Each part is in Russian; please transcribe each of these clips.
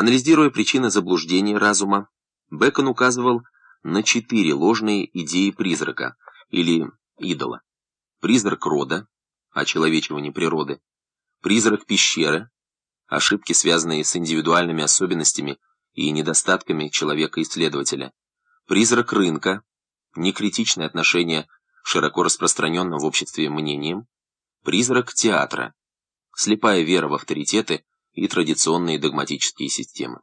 Анализируя причины заблуждения разума, Бекон указывал на четыре ложные идеи призрака, или идола. Призрак рода, очеловечивание природы, призрак пещеры, ошибки, связанные с индивидуальными особенностями и недостатками человека-исследователя, призрак рынка, некритичное отношение широко распространенным в обществе мнением, призрак театра, слепая вера в авторитеты и традиционные догматические системы.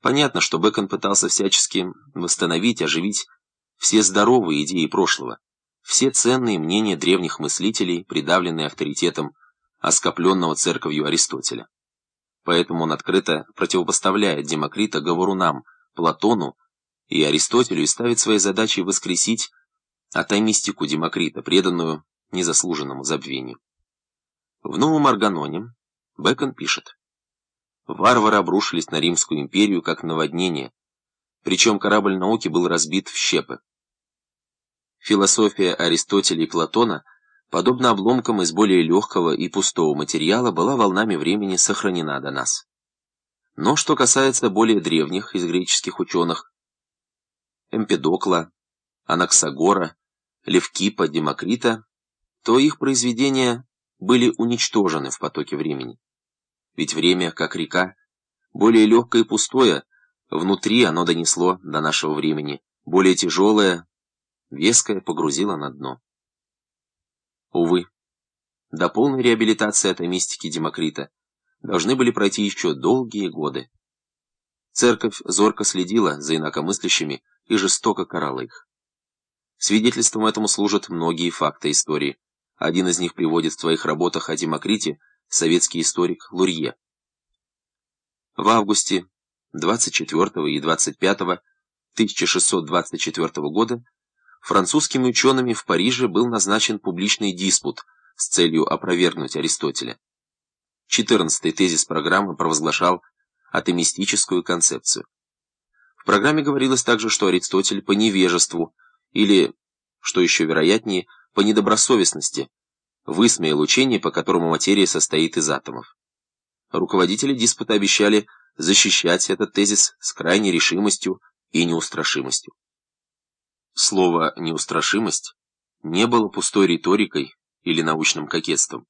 Понятно, что Бэкон пытался всячески восстановить, оживить все здоровые идеи прошлого, все ценные мнения древних мыслителей, придавленные авторитетом оскопленного церковью Аристотеля. Поэтому он открыто противопоставляет Демокрита говорунам, Платону и Аристотелю и ставит своей задачей воскресить атомистику Демокрита, преданную незаслуженному забвению. В новом Арганоне Бэкон пишет. Варвары обрушились на Римскую империю как наводнение, причем корабль науки был разбит в щепы. Философия Аристотеля и Платона, подобно обломкам из более легкого и пустого материала, была волнами времени сохранена до нас. Но что касается более древних из греческих ученых, Эмпедокла, Анаксагора, Левкипа, Демокрита, то их произведения были уничтожены в потоке времени. Ведь время, как река, более легкое и пустое, внутри оно донесло до нашего времени, более тяжелое, веское погрузило на дно. Увы, до полной реабилитации атомистики Демокрита должны были пройти еще долгие годы. Церковь зорко следила за инакомыслящими и жестоко карала их. Свидетельством этому служат многие факты истории. Один из них приводит в своих работах о Демокрите советский историк Лурье. В августе 24 и 25 1624 года французскими учеными в Париже был назначен публичный диспут с целью опровергнуть Аристотеля. 14-й тезис программы провозглашал атомистическую концепцию. В программе говорилось также, что Аристотель по невежеству или, что еще вероятнее, по недобросовестности высмеял учение, по которому материя состоит из атомов. Руководители диспута обещали защищать этот тезис с крайней решимостью и неустрашимостью. Слово «неустрашимость» не было пустой риторикой или научным кокетством.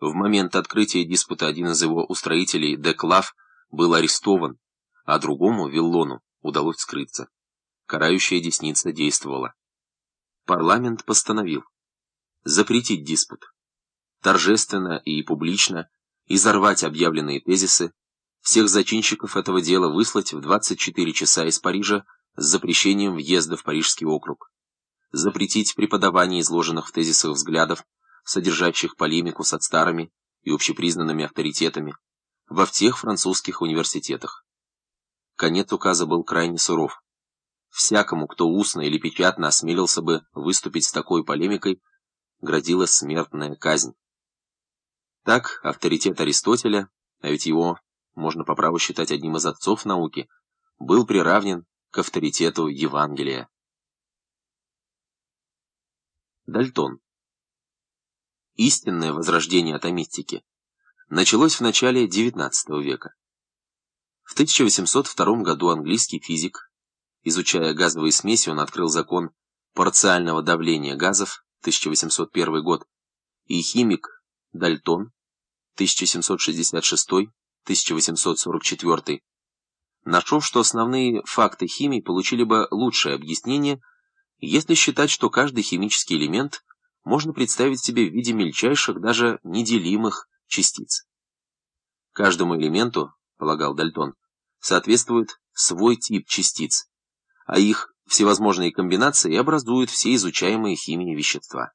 В момент открытия диспута один из его устроителей, Деклав, был арестован, а другому, Виллону, удалось скрыться. Карающая десница действовала. Парламент постановил запретить диспут, торжественно и публично изорвать объявленные тезисы, всех зачинщиков этого дела выслать в 24 часа из Парижа с запрещением въезда в Парижский округ, запретить преподавание изложенных в тезисах взглядов, содержащих полемику с отстарами и общепризнанными авторитетами, во всех французских университетах. Конец указа был крайне суров. Всякому, кто устно или печатно осмелился бы выступить с такой полемикой, грозила смертная казнь. Так, авторитет Аристотеля, а ведь его можно по праву считать одним из отцов науки, был приравнен к авторитету Евангелия. Дальтон. Истинное возрождение атомистики началось в начале XIX века. В 1802 году английский физик, изучая газовые смеси, он открыл закон парциального давления газов 1801 год, и химик Дальтон 1766-1844 нашел, что основные факты химии получили бы лучшее объяснение, если считать, что каждый химический элемент можно представить себе в виде мельчайших, даже неделимых частиц. Каждому элементу, полагал Дальтон, соответствует свой тип частиц, а их всевозможные комбинации образуют все изучаемые химией вещества.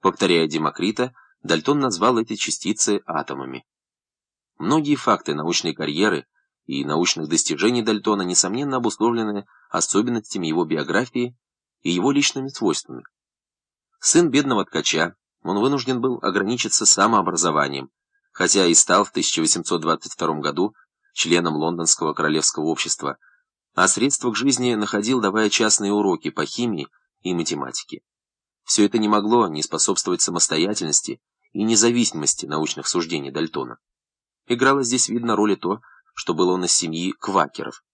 Повторяя Демокрита, Дальтон назвал эти частицы атомами. Многие факты научной карьеры и научных достижений Дальтона несомненно обусловлены особенностями его биографии и его личными свойствами. Сын бедного ткача, он вынужден был ограничиться самообразованием, хотя и стал в 1822 году членом Лондонского королевского общества, а средства к жизни находил, давая частные уроки по химии и математике. Все это не могло не способствовать самостоятельности и независимости научных суждений Дальтона. Играло здесь, видно, роль и то, что был он из семьи квакеров.